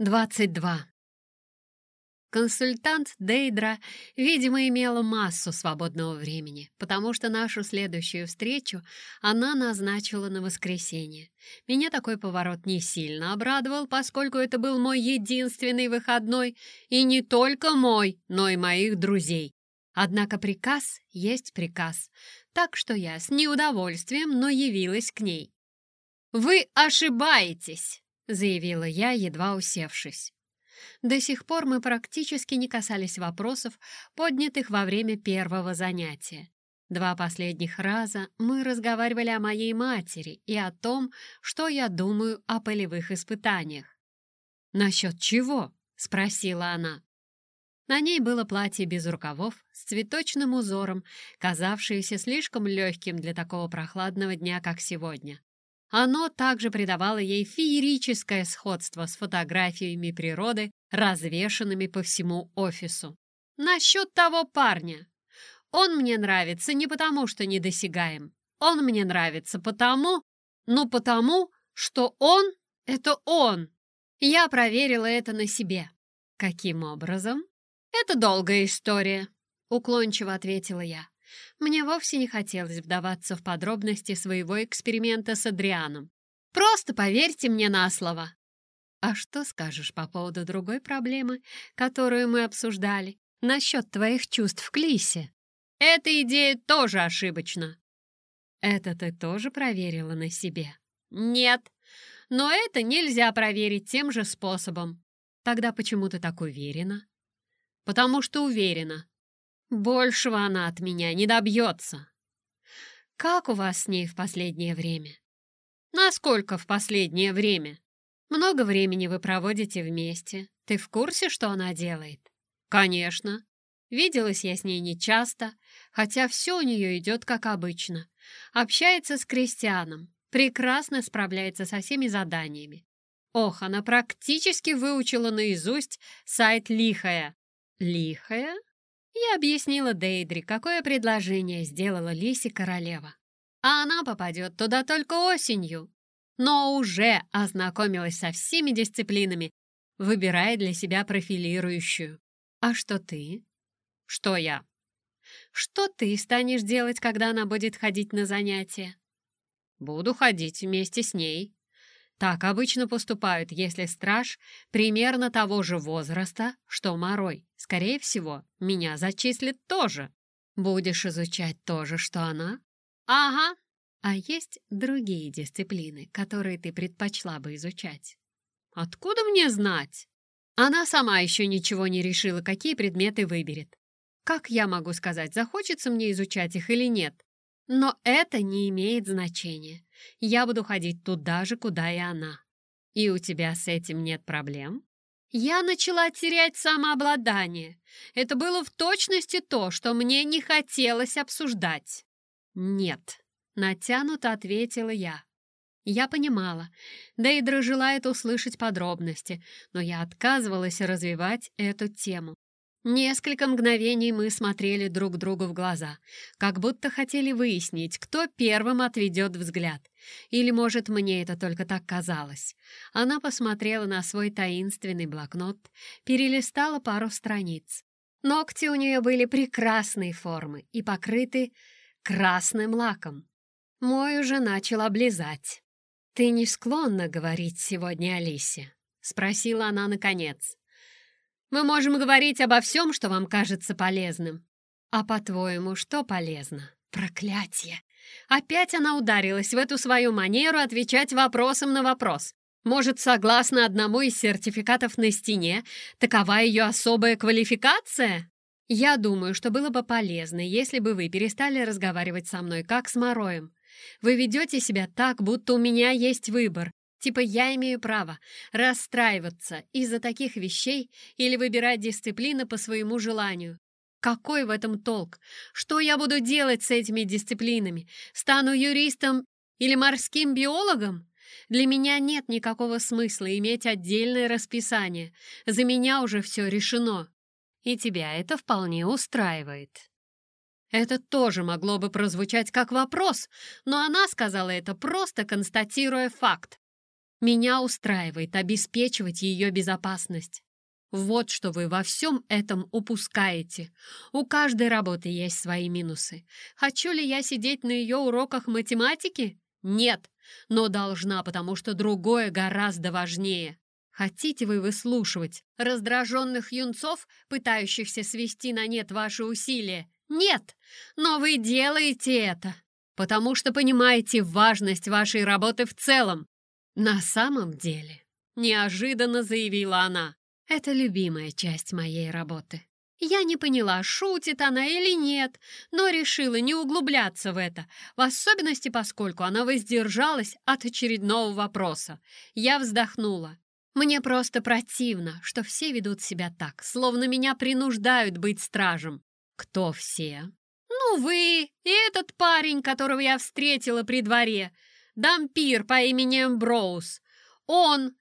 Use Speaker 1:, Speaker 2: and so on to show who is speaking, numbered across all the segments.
Speaker 1: 22. Консультант Дейдра, видимо, имела массу свободного времени, потому что нашу следующую встречу она назначила на воскресенье. Меня такой поворот не сильно обрадовал, поскольку это был мой единственный выходной, и не только мой, но и моих друзей. Однако приказ есть приказ, так что я с неудовольствием, но явилась к ней. «Вы ошибаетесь!» — заявила я, едва усевшись. До сих пор мы практически не касались вопросов, поднятых во время первого занятия. Два последних раза мы разговаривали о моей матери и о том, что я думаю о полевых испытаниях. «Насчет чего?» — спросила она. На ней было платье без рукавов, с цветочным узором, казавшееся слишком легким для такого прохладного дня, как сегодня. Оно также придавало ей феерическое сходство с фотографиями природы, развешанными по всему офису. Насчет того парня. Он мне нравится не потому, что недосягаем. Он мне нравится потому, ну потому, что он — это он. Я проверила это на себе. Каким образом? Это долгая история, уклончиво ответила я. Мне вовсе не хотелось вдаваться в подробности своего эксперимента с Адрианом. Просто поверьте мне на слово. А что скажешь по поводу другой проблемы, которую мы обсуждали, насчет твоих чувств к Лисе? Эта идея тоже ошибочна. Это ты тоже проверила на себе? Нет, но это нельзя проверить тем же способом. Тогда почему ты так уверена? Потому что уверена. Большего она от меня не добьется. Как у вас с ней в последнее время? Насколько в последнее время? Много времени вы проводите вместе. Ты в курсе, что она делает? Конечно. Виделась я с ней нечасто, хотя все у нее идет как обычно. Общается с крестьяном, прекрасно справляется со всеми заданиями. Ох, она практически выучила наизусть сайт Лихая. Лихая? Я объяснила Дейдри, какое предложение сделала Лисе королева. А она попадет туда только осенью. Но уже ознакомилась со всеми дисциплинами, выбирая для себя профилирующую. А что ты? Что я? Что ты станешь делать, когда она будет ходить на занятия? Буду ходить вместе с ней. Так обычно поступают, если страж примерно того же возраста, что Морой. Скорее всего, меня зачислят тоже. Будешь изучать то же, что она? Ага. А есть другие дисциплины, которые ты предпочла бы изучать? Откуда мне знать? Она сама еще ничего не решила, какие предметы выберет. Как я могу сказать, захочется мне изучать их или нет? Но это не имеет значения. Я буду ходить туда же, куда и она. И у тебя с этим нет проблем? Я начала терять самообладание. Это было в точности то, что мне не хотелось обсуждать. Нет, натянуто ответила я. Я понимала, Дейдра желает услышать подробности, но я отказывалась развивать эту тему. Несколько мгновений мы смотрели друг другу в глаза, как будто хотели выяснить, кто первым отведет взгляд. Или, может, мне это только так казалось. Она посмотрела на свой таинственный блокнот, перелистала пару страниц. Ногти у нее были прекрасной формы и покрыты красным лаком. Мой уже начал облизать. «Ты не склонна говорить сегодня Алисе?» — спросила она наконец. Мы можем говорить обо всем, что вам кажется полезным. А по-твоему, что полезно? Проклятие! Опять она ударилась в эту свою манеру отвечать вопросом на вопрос. Может, согласно одному из сертификатов на стене, такова ее особая квалификация? Я думаю, что было бы полезно, если бы вы перестали разговаривать со мной, как с Мороем. Вы ведете себя так, будто у меня есть выбор, Типа я имею право расстраиваться из-за таких вещей или выбирать дисциплины по своему желанию. Какой в этом толк? Что я буду делать с этими дисциплинами? Стану юристом или морским биологом? Для меня нет никакого смысла иметь отдельное расписание. За меня уже все решено. И тебя это вполне устраивает. Это тоже могло бы прозвучать как вопрос, но она сказала это просто констатируя факт. Меня устраивает обеспечивать ее безопасность. Вот что вы во всем этом упускаете. У каждой работы есть свои минусы. Хочу ли я сидеть на ее уроках математики? Нет, но должна, потому что другое гораздо важнее. Хотите вы выслушивать раздраженных юнцов, пытающихся свести на нет ваши усилия? Нет, но вы делаете это, потому что понимаете важность вашей работы в целом. На самом деле, неожиданно заявила она, это любимая часть моей работы. Я не поняла, шутит она или нет, но решила не углубляться в это, в особенности поскольку она воздержалась от очередного вопроса. Я вздохнула. Мне просто противно, что все ведут себя так, словно меня принуждают быть стражем. Кто все? Ну, вы и этот парень, которого я встретила при дворе. Дампир по имени Эмброуз. Он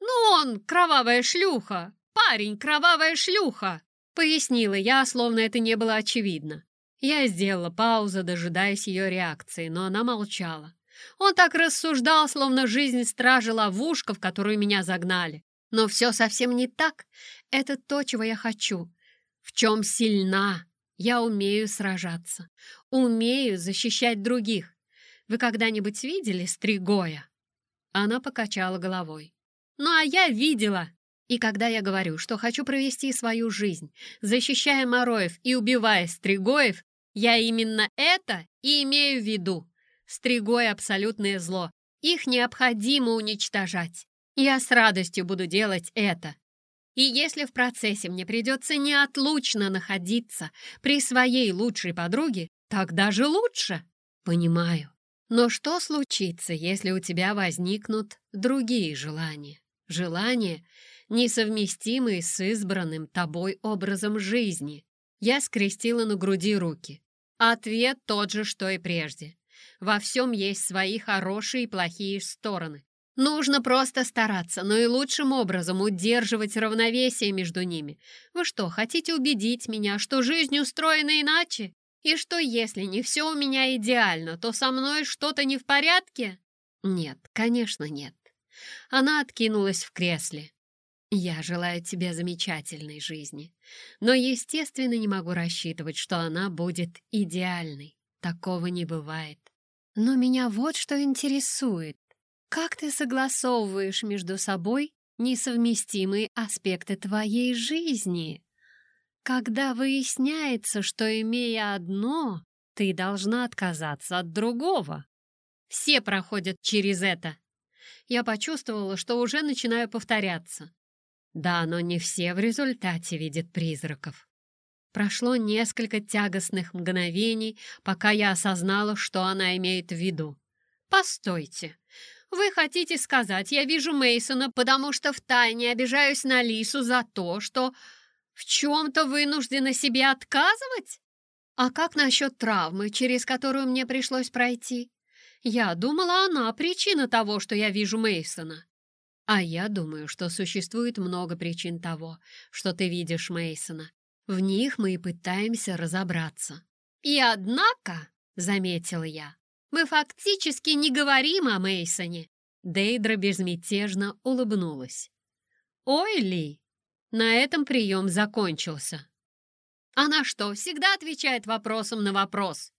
Speaker 1: «Ну он, кровавая шлюха! Парень, кровавая шлюха!» Пояснила я, словно это не было очевидно. Я сделала паузу, дожидаясь ее реакции, но она молчала. Он так рассуждал, словно жизнь стража ловушка, в которую меня загнали. Но все совсем не так. Это то, чего я хочу. В чем сильна. Я умею сражаться. Умею защищать других. Вы когда-нибудь видели Стригоя?» Она покачала головой. Ну а я видела. И когда я говорю, что хочу провести свою жизнь, защищая Мороев и убивая Стригоев, я именно это и имею в виду. Стригой — абсолютное зло. Их необходимо уничтожать. Я с радостью буду делать это. И если в процессе мне придется неотлучно находиться при своей лучшей подруге, тогда же лучше. Понимаю. Но что случится, если у тебя возникнут другие желания? желания, несовместимые с избранным тобой образом жизни. Я скрестила на груди руки. Ответ тот же, что и прежде. Во всем есть свои хорошие и плохие стороны. Нужно просто стараться, но и лучшим образом удерживать равновесие между ними. Вы что, хотите убедить меня, что жизнь устроена иначе? И что, если не все у меня идеально, то со мной что-то не в порядке? Нет, конечно, нет. Она откинулась в кресле. «Я желаю тебе замечательной жизни, но, естественно, не могу рассчитывать, что она будет идеальной. Такого не бывает. Но меня вот что интересует. Как ты согласовываешь между собой несовместимые аспекты твоей жизни? Когда выясняется, что, имея одно, ты должна отказаться от другого. Все проходят через это я почувствовала, что уже начинаю повторяться. Да, но не все в результате видят призраков. Прошло несколько тягостных мгновений, пока я осознала, что она имеет в виду. «Постойте, вы хотите сказать, я вижу Мейсона, потому что втайне обижаюсь на Лису за то, что в чем-то вынуждена себе отказывать? А как насчет травмы, через которую мне пришлось пройти? Я думала, она причина того, что я вижу Мейсона. А я думаю, что существует много причин того, что ты видишь Мейсона. В них мы и пытаемся разобраться. И однако, заметила я, мы фактически не говорим о Мейсоне. Дейдра безмятежно улыбнулась. «Ой, Ли, на этом прием закончился». «Она что, всегда отвечает вопросом на вопрос?»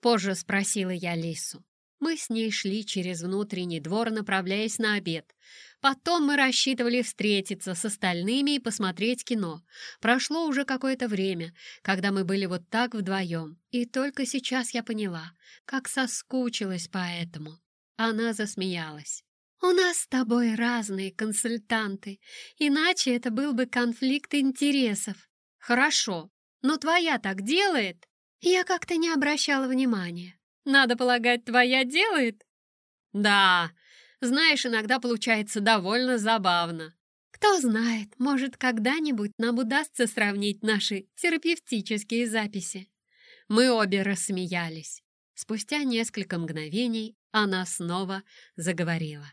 Speaker 1: Позже спросила я Лису. Мы с ней шли через внутренний двор, направляясь на обед. Потом мы рассчитывали встретиться с остальными и посмотреть кино. Прошло уже какое-то время, когда мы были вот так вдвоем. И только сейчас я поняла, как соскучилась по этому. Она засмеялась. «У нас с тобой разные консультанты, иначе это был бы конфликт интересов». «Хорошо, но твоя так делает?» Я как-то не обращала внимания. Надо полагать, твоя делает?» «Да, знаешь, иногда получается довольно забавно. Кто знает, может, когда-нибудь нам удастся сравнить наши терапевтические записи». Мы обе рассмеялись. Спустя несколько мгновений она снова заговорила.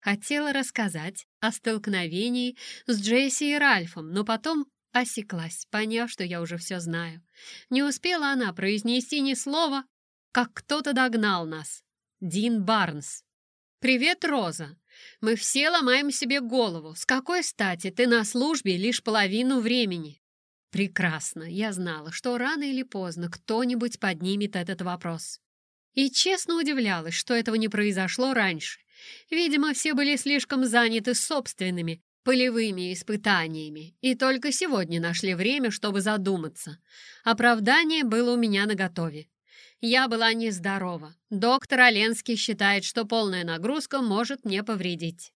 Speaker 1: Хотела рассказать о столкновении с Джесси и Ральфом, но потом осеклась, поняв, что я уже все знаю. Не успела она произнести ни слова, как кто-то догнал нас. Дин Барнс. «Привет, Роза! Мы все ломаем себе голову. С какой стати ты на службе лишь половину времени? Прекрасно, я знала, что рано или поздно кто-нибудь поднимет этот вопрос. И честно удивлялась, что этого не произошло раньше. Видимо, все были слишком заняты собственными полевыми испытаниями, и только сегодня нашли время, чтобы задуматься. Оправдание было у меня наготове. Я была нездорова. Доктор Оленский считает, что полная нагрузка может мне повредить.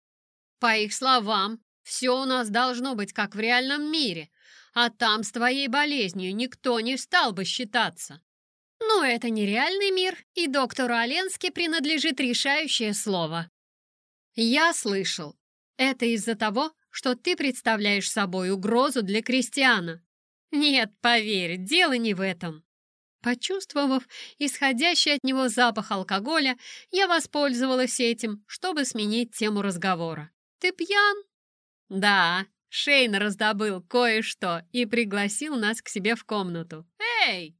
Speaker 1: По их словам, все у нас должно быть как в реальном мире, а там с твоей болезнью никто не стал бы считаться. Но это не реальный мир, и доктору Оленски принадлежит решающее слово. Я слышал, это из-за того, что ты представляешь собой угрозу для крестьяна. Нет, поверь, дело не в этом. Почувствовав исходящий от него запах алкоголя, я воспользовалась этим, чтобы сменить тему разговора. «Ты пьян?» «Да, Шейн раздобыл кое-что и пригласил нас к себе в комнату. Эй!»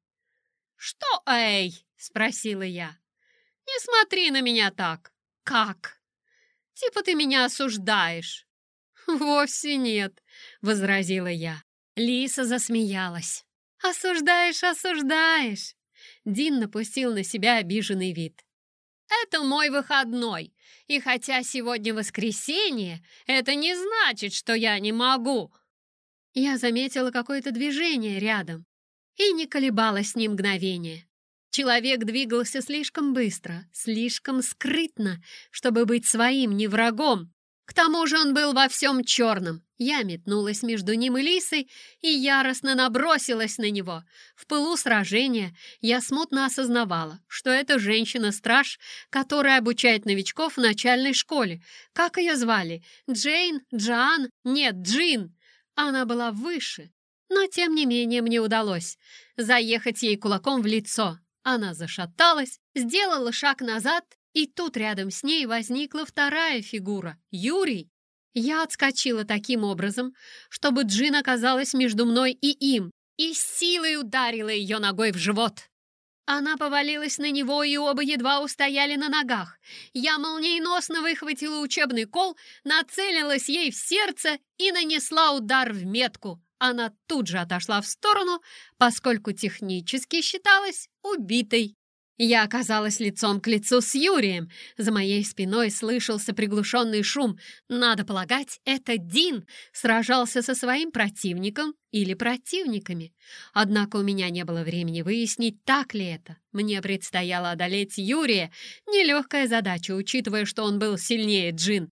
Speaker 1: «Что эй?» — спросила я. «Не смотри на меня так!» «Как?» «Типа ты меня осуждаешь!» «Вовсе нет!» — возразила я. Лиса засмеялась. «Осуждаешь, осуждаешь!» Дин напустил на себя обиженный вид. «Это мой выходной, и хотя сегодня воскресенье, это не значит, что я не могу!» Я заметила какое-то движение рядом и не колебалась ни мгновения. Человек двигался слишком быстро, слишком скрытно, чтобы быть своим не врагом, к тому же он был во всем черном. Я метнулась между ним и Лисой и яростно набросилась на него. В пылу сражения я смутно осознавала, что это женщина-страж, которая обучает новичков в начальной школе. Как ее звали? Джейн? Джоан? Нет, Джин. Она была выше. Но, тем не менее, мне удалось заехать ей кулаком в лицо. Она зашаталась, сделала шаг назад и тут рядом с ней возникла вторая фигура — Юрий. Я отскочила таким образом, чтобы Джин оказалась между мной и им, и силой ударила ее ногой в живот. Она повалилась на него, и оба едва устояли на ногах. Я молниеносно выхватила учебный кол, нацелилась ей в сердце и нанесла удар в метку. Она тут же отошла в сторону, поскольку технически считалась убитой. Я оказалась лицом к лицу с Юрием. За моей спиной слышался приглушенный шум. Надо полагать, это Дин сражался со своим противником или противниками. Однако у меня не было времени выяснить, так ли это. Мне предстояло одолеть Юрия. Нелегкая задача, учитывая, что он был сильнее Джин.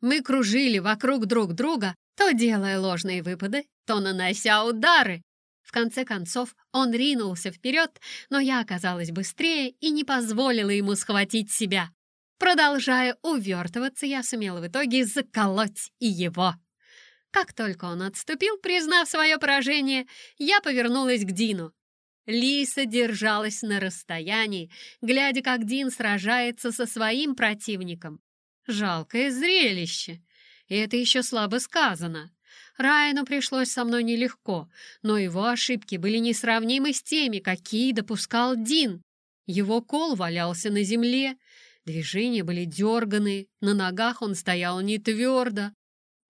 Speaker 1: Мы кружили вокруг друг друга, то делая ложные выпады, то нанося удары. В конце концов, он ринулся вперед, но я оказалась быстрее и не позволила ему схватить себя. Продолжая увертываться, я сумела в итоге заколоть и его. Как только он отступил, признав свое поражение, я повернулась к Дину. Лиса держалась на расстоянии, глядя, как Дин сражается со своим противником. Жалкое зрелище. И это еще слабо сказано. Райану пришлось со мной нелегко, но его ошибки были несравнимы с теми, какие допускал Дин. Его кол валялся на земле, движения были дерганые, на ногах он стоял не твердо.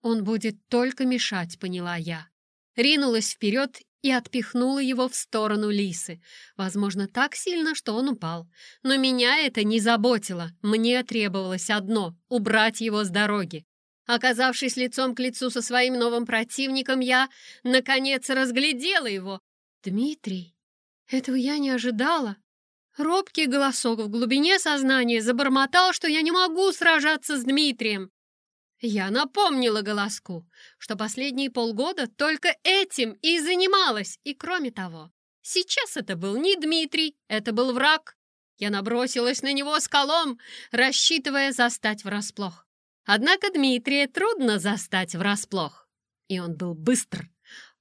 Speaker 1: Он будет только мешать, поняла я. Ринулась вперед и отпихнула его в сторону лисы. Возможно, так сильно, что он упал. Но меня это не заботило. Мне требовалось одно — убрать его с дороги. Оказавшись лицом к лицу со своим новым противником, я, наконец, разглядела его. «Дмитрий, этого я не ожидала». Робкий голосок в глубине сознания забормотал, что я не могу сражаться с Дмитрием. Я напомнила голоску, что последние полгода только этим и занималась, и кроме того, сейчас это был не Дмитрий, это был враг. Я набросилась на него с колом, рассчитывая застать врасплох. Однако Дмитрия трудно застать врасплох. И он был быстр.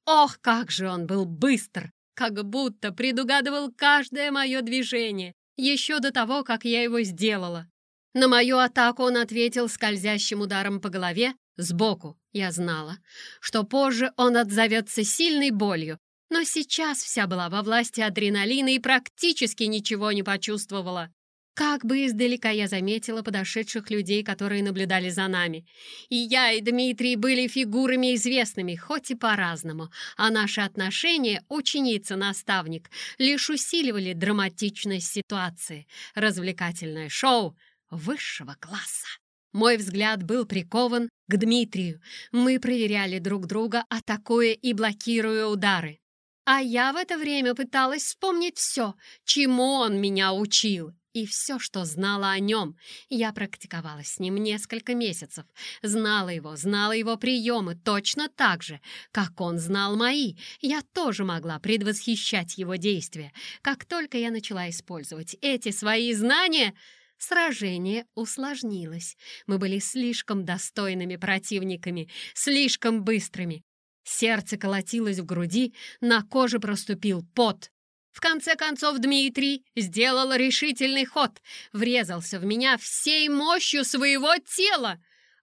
Speaker 1: Ох, как же он был быстр! Как будто предугадывал каждое мое движение, еще до того, как я его сделала. На мою атаку он ответил скользящим ударом по голове сбоку. Я знала, что позже он отзовется сильной болью, но сейчас вся была во власти адреналина и практически ничего не почувствовала. Как бы издалека я заметила подошедших людей, которые наблюдали за нами. И я, и Дмитрий были фигурами известными, хоть и по-разному, а наши отношения, ученица-наставник, лишь усиливали драматичность ситуации. Развлекательное шоу высшего класса. Мой взгляд был прикован к Дмитрию. Мы проверяли друг друга, атакуя и блокируя удары. А я в это время пыталась вспомнить все, чему он меня учил. И все, что знала о нем. Я практиковалась с ним несколько месяцев. Знала его, знала его приемы точно так же, как он знал мои. Я тоже могла предвосхищать его действия. Как только я начала использовать эти свои знания, сражение усложнилось. Мы были слишком достойными противниками, слишком быстрыми. Сердце колотилось в груди, на коже проступил пот. В конце концов Дмитрий сделал решительный ход, врезался в меня всей мощью своего тела.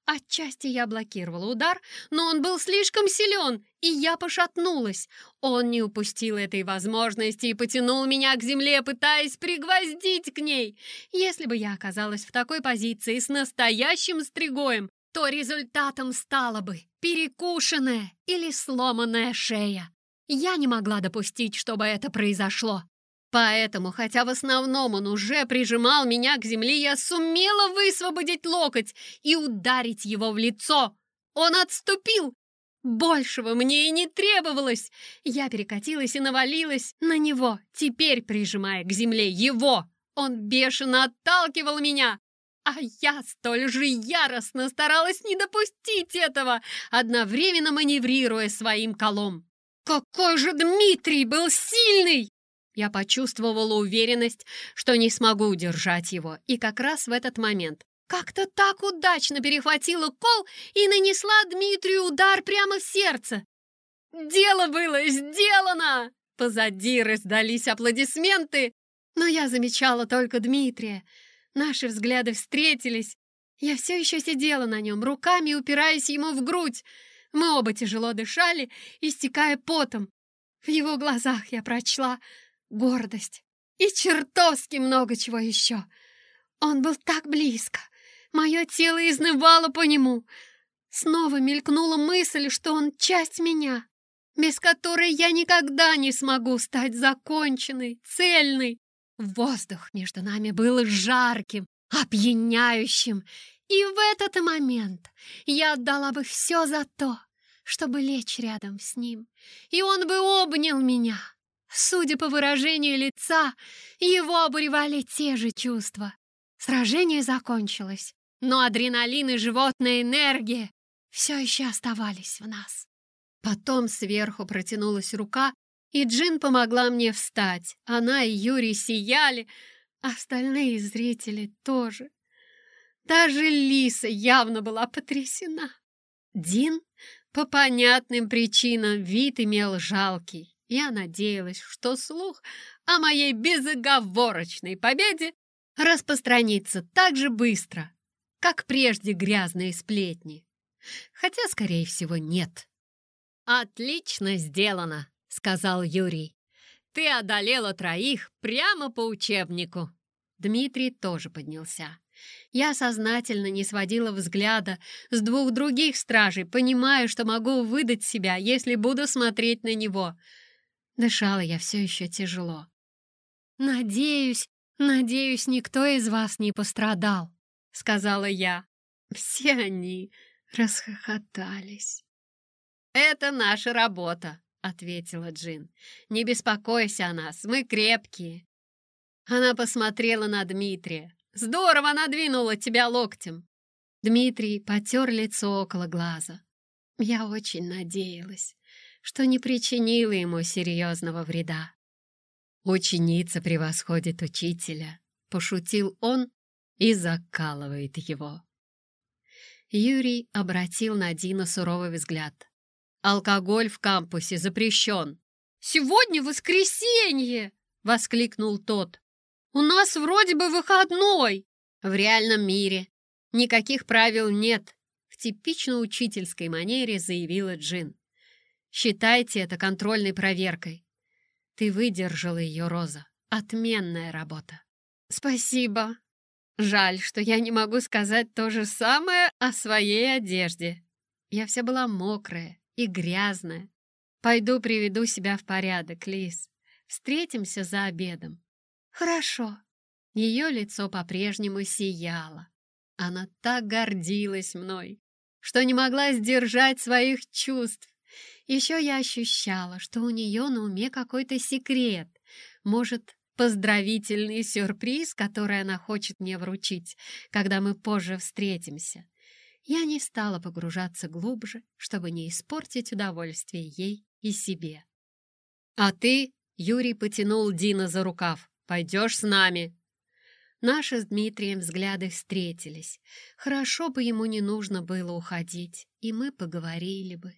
Speaker 1: Отчасти я блокировала удар, но он был слишком силен, и я пошатнулась. Он не упустил этой возможности и потянул меня к земле, пытаясь пригвоздить к ней. Если бы я оказалась в такой позиции с настоящим стригоем, то результатом стала бы перекушенная или сломанная шея. Я не могла допустить, чтобы это произошло. Поэтому, хотя в основном он уже прижимал меня к земле, я сумела высвободить локоть и ударить его в лицо. Он отступил. Большего мне и не требовалось. Я перекатилась и навалилась на него, теперь прижимая к земле его. Он бешено отталкивал меня, а я столь же яростно старалась не допустить этого, одновременно маневрируя своим колом. Какой же Дмитрий был сильный! Я почувствовала уверенность, что не смогу удержать его, и как раз в этот момент как-то так удачно перехватила кол и нанесла Дмитрию удар прямо в сердце. Дело было сделано! Позади раздались аплодисменты, но я замечала только Дмитрия. Наши взгляды встретились. Я все еще сидела на нем, руками упираясь ему в грудь. Мы оба тяжело дышали, истекая потом. В его глазах я прочла гордость и чертовски много чего еще. Он был так близко. Мое тело изнывало по нему. Снова мелькнула мысль, что он часть меня, без которой я никогда не смогу стать законченной, цельной. Воздух между нами был жарким, опьяняющим, и в этот момент я отдала бы все за то, чтобы лечь рядом с ним, и он бы обнял меня. Судя по выражению лица, его обуревали те же чувства. Сражение закончилось, но адреналин и животная энергия все еще оставались в нас. Потом сверху протянулась рука, и Джин помогла мне встать. Она и Юрий сияли, остальные зрители тоже. Даже Лиса явно была потрясена. Дин по понятным причинам вид имел жалкий. Я надеялась, что слух о моей безоговорочной победе распространится так же быстро, как прежде грязные сплетни. Хотя, скорее всего, нет. «Отлично сделано», — сказал Юрий. «Ты одолела троих прямо по учебнику». Дмитрий тоже поднялся. Я сознательно не сводила взгляда с двух других стражей, понимая, что могу выдать себя, если буду смотреть на него. Дышала я все еще тяжело. «Надеюсь, надеюсь, никто из вас не пострадал», — сказала я. Все они расхохотались. «Это наша работа», — ответила Джин. «Не беспокойся о нас, мы крепкие». Она посмотрела на Дмитрия. Здорово надвинула тебя локтем!» Дмитрий потер лицо около глаза. Я очень надеялась, что не причинила ему серьезного вреда. «Ученица превосходит учителя», — пошутил он и закалывает его. Юрий обратил на Дина суровый взгляд. «Алкоголь в кампусе запрещен!» «Сегодня воскресенье!» — воскликнул тот. У нас вроде бы выходной. В реальном мире никаких правил нет, в типично учительской манере заявила Джин. Считайте это контрольной проверкой. Ты выдержала ее, Роза. Отменная работа. «Спасибо. Жаль, что я не могу сказать то же самое о своей одежде. Я вся была мокрая и грязная. Пойду приведу себя в порядок, Лис. Встретимся за обедом». «Хорошо». Ее лицо по-прежнему сияло. Она так гордилась мной, что не могла сдержать своих чувств. Еще я ощущала, что у нее на уме какой-то секрет. Может, поздравительный сюрприз, который она хочет мне вручить, когда мы позже встретимся. Я не стала погружаться глубже, чтобы не испортить удовольствие ей и себе. «А ты, — Юрий потянул Дина за рукав, — пойдешь с нами!» Наши с Дмитрием взгляды встретились. Хорошо бы ему не нужно было уходить, и мы поговорили бы.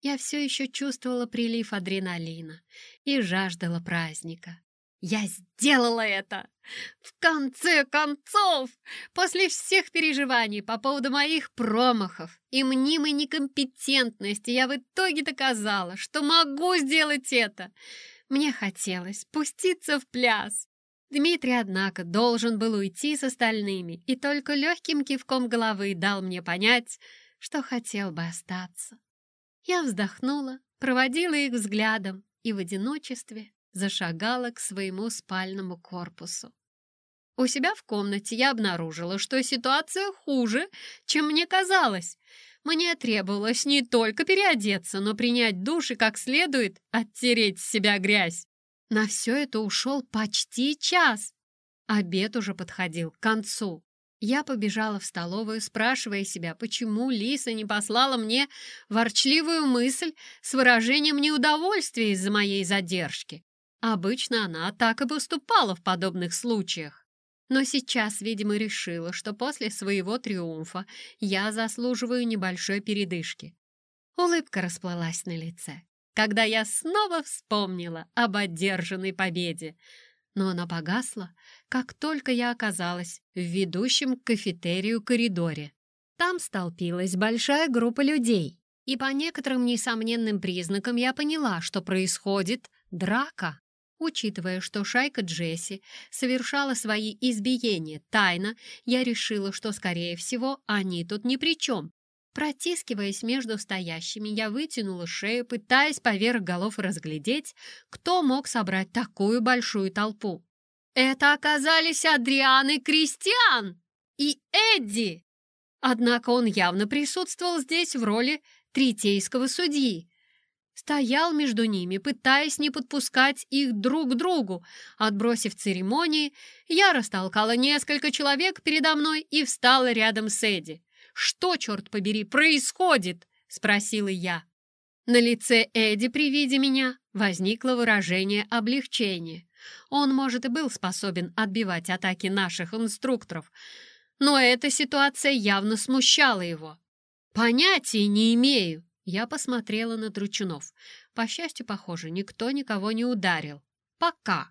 Speaker 1: Я все еще чувствовала прилив адреналина и жаждала праздника. Я сделала это! В конце концов! После всех переживаний по поводу моих промахов и мнимой некомпетентности я в итоге доказала, что могу сделать это. Мне хотелось спуститься в пляс. Дмитрий, однако, должен был уйти с остальными и только легким кивком головы дал мне понять, что хотел бы остаться. Я вздохнула, проводила их взглядом и в одиночестве зашагала к своему спальному корпусу. У себя в комнате я обнаружила, что ситуация хуже, чем мне казалось. Мне требовалось не только переодеться, но принять душ и как следует оттереть с себя грязь. На все это ушел почти час. Обед уже подходил к концу. Я побежала в столовую, спрашивая себя, почему Лиса не послала мне ворчливую мысль с выражением неудовольствия из-за моей задержки. Обычно она так и поступала в подобных случаях. Но сейчас, видимо, решила, что после своего триумфа я заслуживаю небольшой передышки. Улыбка расплылась на лице, когда я снова вспомнила об одержанной победе. Но она погасла, как только я оказалась в ведущем к кафетерию коридоре. Там столпилась большая группа людей, и по некоторым несомненным признакам я поняла, что происходит драка. Учитывая, что шайка Джесси совершала свои избиения тайно, я решила, что, скорее всего, они тут ни при чем. Протискиваясь между стоящими, я вытянула шею, пытаясь поверх голов разглядеть, кто мог собрать такую большую толпу. Это оказались Адриан и Кристиан! И Эдди! Однако он явно присутствовал здесь в роли третейского судьи, стоял между ними, пытаясь не подпускать их друг к другу. Отбросив церемонии, я растолкала несколько человек передо мной и встала рядом с Эдди. «Что, черт побери, происходит?» — спросила я. На лице Эдди при виде меня возникло выражение облегчения. Он, может, и был способен отбивать атаки наших инструкторов, но эта ситуация явно смущала его. «Понятия не имею», я посмотрела на Дручунов. По счастью, похоже, никто никого не ударил. Пока.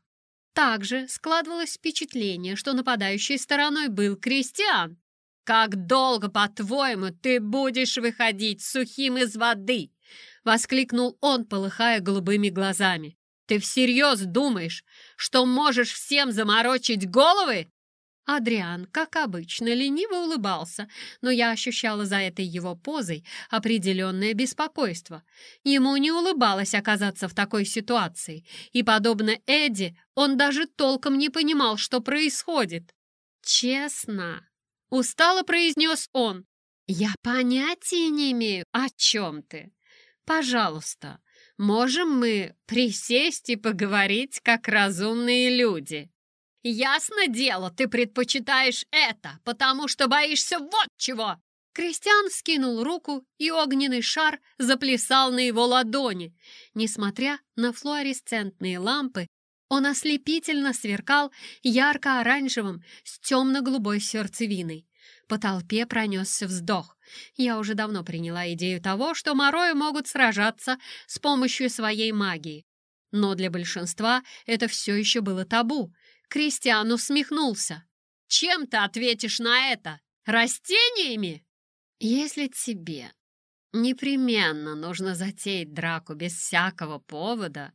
Speaker 1: Также складывалось впечатление, что нападающей стороной был Кристиан. «Как долго, по-твоему, ты будешь выходить сухим из воды?» — воскликнул он, полыхая голубыми глазами. «Ты всерьез думаешь, что можешь всем заморочить головы?» Адриан, как обычно, лениво улыбался, но я ощущала за этой его позой определенное беспокойство. Ему не улыбалось оказаться в такой ситуации, и, подобно Эдди, он даже толком не понимал, что происходит. «Честно», — устало произнес он, — «я понятия не имею, о чем ты. Пожалуйста, можем мы присесть и поговорить, как разумные люди?» «Ясно дело, ты предпочитаешь это, потому что боишься вот чего!» Кристиан вскинул руку, и огненный шар заплясал на его ладони. Несмотря на флуоресцентные лампы, он ослепительно сверкал ярко-оранжевым с темно-голубой сердцевиной. По толпе пронесся вздох. Я уже давно приняла идею того, что Морои могут сражаться с помощью своей магии. Но для большинства это все еще было табу. Кристиан усмехнулся. «Чем ты ответишь на это? Растениями?» «Если тебе непременно нужно затеять драку без всякого повода,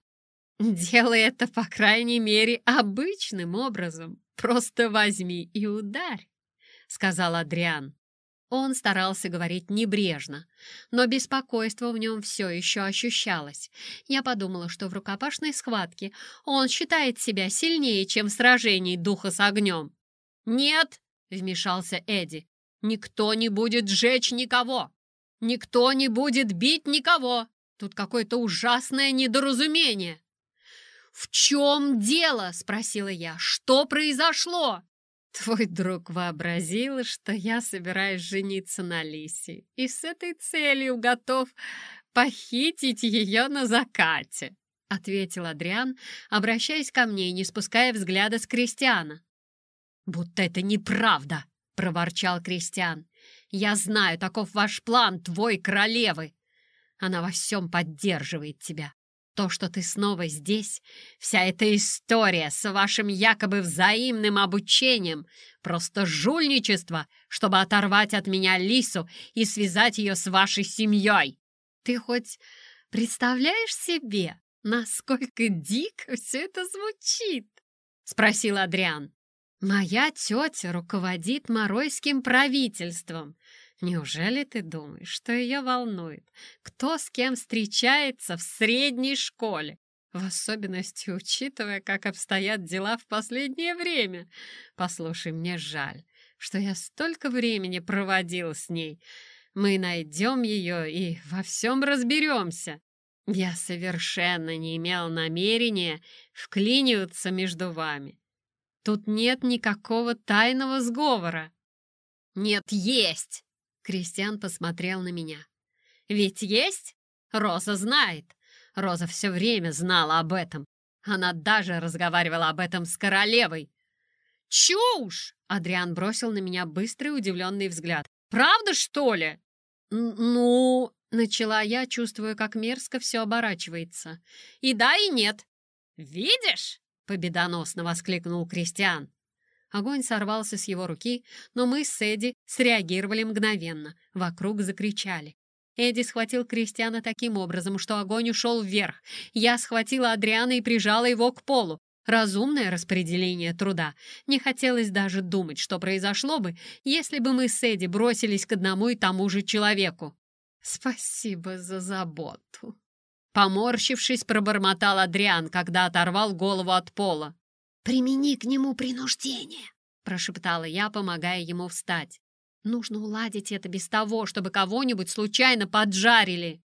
Speaker 1: делай это, по крайней мере, обычным образом», Просто возьми и ударь», — сказал Адриан. Он старался говорить небрежно, но беспокойство в нем все еще ощущалось. Я подумала, что в рукопашной схватке он считает себя сильнее, чем в сражении духа с огнем. «Нет!» — вмешался Эдди. «Никто не будет сжечь никого! Никто не будет бить никого! Тут какое-то ужасное недоразумение!» «В чем дело?» — спросила я. «Что произошло?» Твой друг вообразил, что я собираюсь жениться на Лисе и с этой целью готов похитить ее на закате, — ответил Адриан, обращаясь ко мне и не спуская взгляда с Кристиана. «Будто это неправда!» — проворчал Кристиан. «Я знаю, таков ваш план, твой королевы! Она во всем поддерживает тебя. То, что ты снова здесь, вся эта история с вашим якобы взаимным обучением, просто жульничество, чтобы оторвать от меня Лису и связать ее с вашей семьей. Ты хоть представляешь себе, насколько дико все это звучит?» — спросил Адриан. «Моя тетя руководит Моройским правительством, Неужели ты думаешь, что ее волнует, кто с кем встречается в средней школе? В особенности, учитывая, как обстоят дела в последнее время. Послушай, мне жаль, что я столько времени проводил с ней. Мы найдем ее и во всем разберемся. Я совершенно не имел намерения вклиниваться между вами. Тут нет никакого тайного сговора. Нет, есть! Кристиан посмотрел на меня. «Ведь есть? Роза знает. Роза все время знала об этом. Она даже разговаривала об этом с королевой». «Чушь!» — Адриан бросил на меня быстрый удивленный взгляд. «Правда, что ли?» «Ну...» — начала я, чувствуя, как мерзко все оборачивается. «И да, и нет». «Видишь?» — победоносно воскликнул Кристиан. Огонь сорвался с его руки, но мы с Эдди среагировали мгновенно. Вокруг закричали. Эдди схватил Кристиана таким образом, что огонь ушел вверх. Я схватила Адриана и прижала его к полу. Разумное распределение труда. Не хотелось даже думать, что произошло бы, если бы мы с Эдди бросились к одному и тому же человеку. «Спасибо за заботу», Поморщившись, пробормотал Адриан, когда оторвал голову от пола. «Примени к нему принуждение», — прошептала я, помогая ему встать. «Нужно уладить это без того, чтобы кого-нибудь случайно поджарили».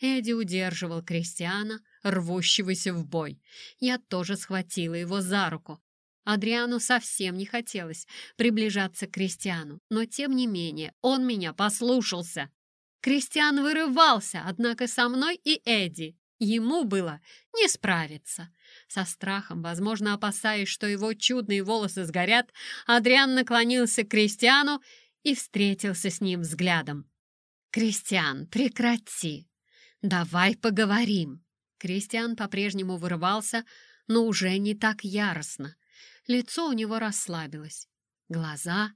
Speaker 1: Эдди удерживал Кристиана, рвущегося в бой. Я тоже схватила его за руку. Адриану совсем не хотелось приближаться к Кристиану, но тем не менее он меня послушался. Кристиан вырывался, однако со мной и Эдди. Ему было не справиться. Со страхом, возможно, опасаясь, что его чудные волосы сгорят, Адриан наклонился к Кристиану и встретился с ним взглядом. «Кристиан, прекрати! Давай поговорим!» Кристиан по-прежнему вырывался, но уже не так яростно. Лицо у него расслабилось, глаза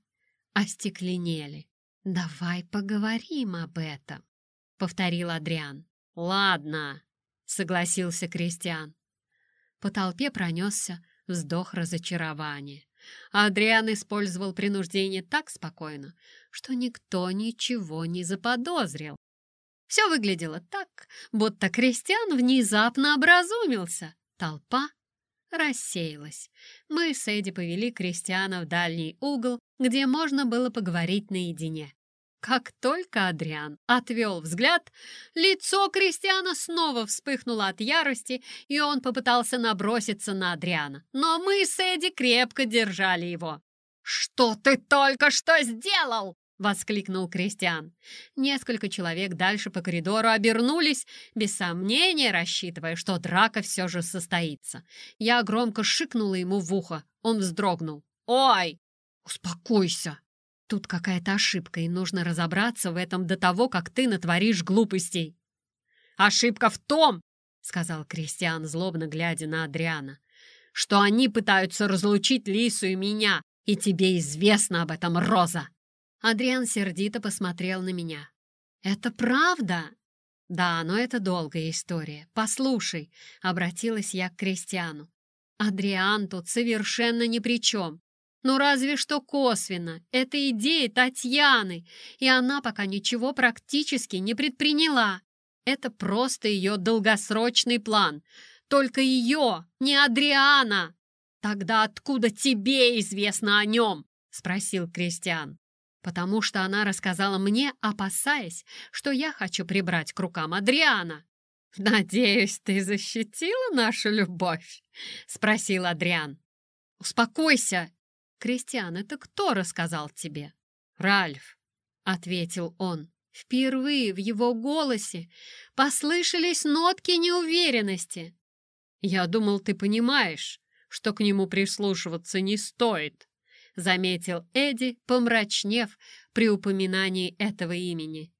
Speaker 1: остекленели. «Давай поговорим об этом», — повторил Адриан. «Ладно», — согласился Кристиан. По толпе пронесся вздох разочарования. Адриан использовал принуждение так спокойно, что никто ничего не заподозрил. Все выглядело так, будто крестьян внезапно образумился. Толпа рассеялась. Мы с Эдди повели крестьяна в дальний угол, где можно было поговорить наедине. Как только Адриан отвел взгляд, лицо Кристиана снова вспыхнуло от ярости, и он попытался наброситься на Адриана. Но мы с Эдди крепко держали его. «Что ты только что сделал?» — воскликнул Кристиан. Несколько человек дальше по коридору обернулись, без сомнения рассчитывая, что драка все же состоится. Я громко шикнула ему в ухо. Он вздрогнул. «Ой!» «Успокойся!» Тут какая-то ошибка, и нужно разобраться в этом до того, как ты натворишь глупостей. «Ошибка в том, — сказал Кристиан, злобно глядя на Адриана, — что они пытаются разлучить Лису и меня, и тебе известно об этом, Роза!» Адриан сердито посмотрел на меня. «Это правда?» «Да, но это долгая история. Послушай», — обратилась я к Кристиану. «Адриан тут совершенно ни при чем. Ну разве что косвенно. Это идея Татьяны, и она пока ничего практически не предприняла. Это просто ее долгосрочный план. Только ее, не Адриана. Тогда откуда тебе известно о нем? Спросил Кристиан. Потому что она рассказала мне, опасаясь, что я хочу прибрать к рукам Адриана. «Надеюсь, ты защитила нашу любовь?» — спросил Адриан. «Успокойся!» «Кристиан, это кто рассказал тебе?» «Ральф», — ответил он. Впервые в его голосе послышались нотки неуверенности. «Я думал, ты понимаешь, что к нему прислушиваться не стоит», — заметил Эдди, помрачнев при упоминании этого имени.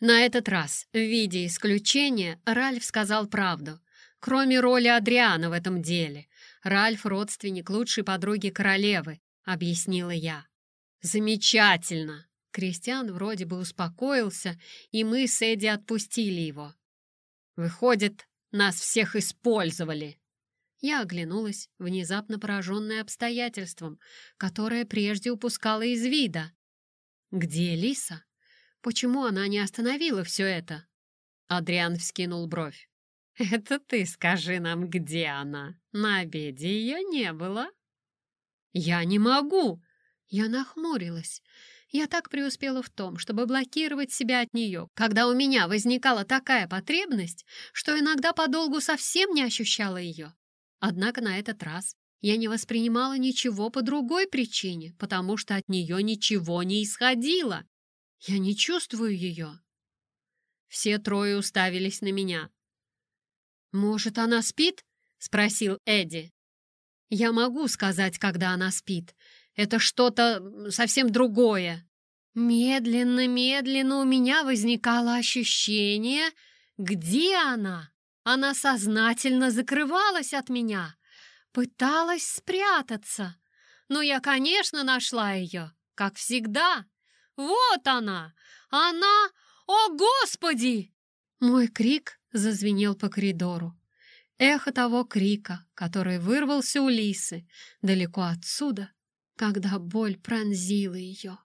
Speaker 1: На этот раз, в виде исключения, Ральф сказал правду. Кроме роли Адриана в этом деле, Ральф — родственник лучшей подруги королевы, — объяснила я. «Замечательно!» Кристиан вроде бы успокоился, и мы с Эдди отпустили его. «Выходит, нас всех использовали!» Я оглянулась, внезапно пораженная обстоятельством, которое прежде упускала из вида. «Где Лиса? Почему она не остановила все это?» Адриан вскинул бровь. «Это ты скажи нам, где она? На обеде ее не было?» «Я не могу!» Я нахмурилась. Я так преуспела в том, чтобы блокировать себя от нее, когда у меня возникала такая потребность, что иногда подолгу совсем не ощущала ее. Однако на этот раз я не воспринимала ничего по другой причине, потому что от нее ничего не исходило. Я не чувствую ее. Все трое уставились на меня. «Может, она спит?» — спросил Эдди. Я могу сказать, когда она спит. Это что-то совсем другое. Медленно-медленно у меня возникало ощущение, где она? Она сознательно закрывалась от меня, пыталась спрятаться. Но я, конечно, нашла ее, как всегда. Вот она! Она! О, Господи! Мой крик зазвенел по коридору. Эхо того крика, который вырвался у Лисы далеко отсюда, когда боль пронзила ее.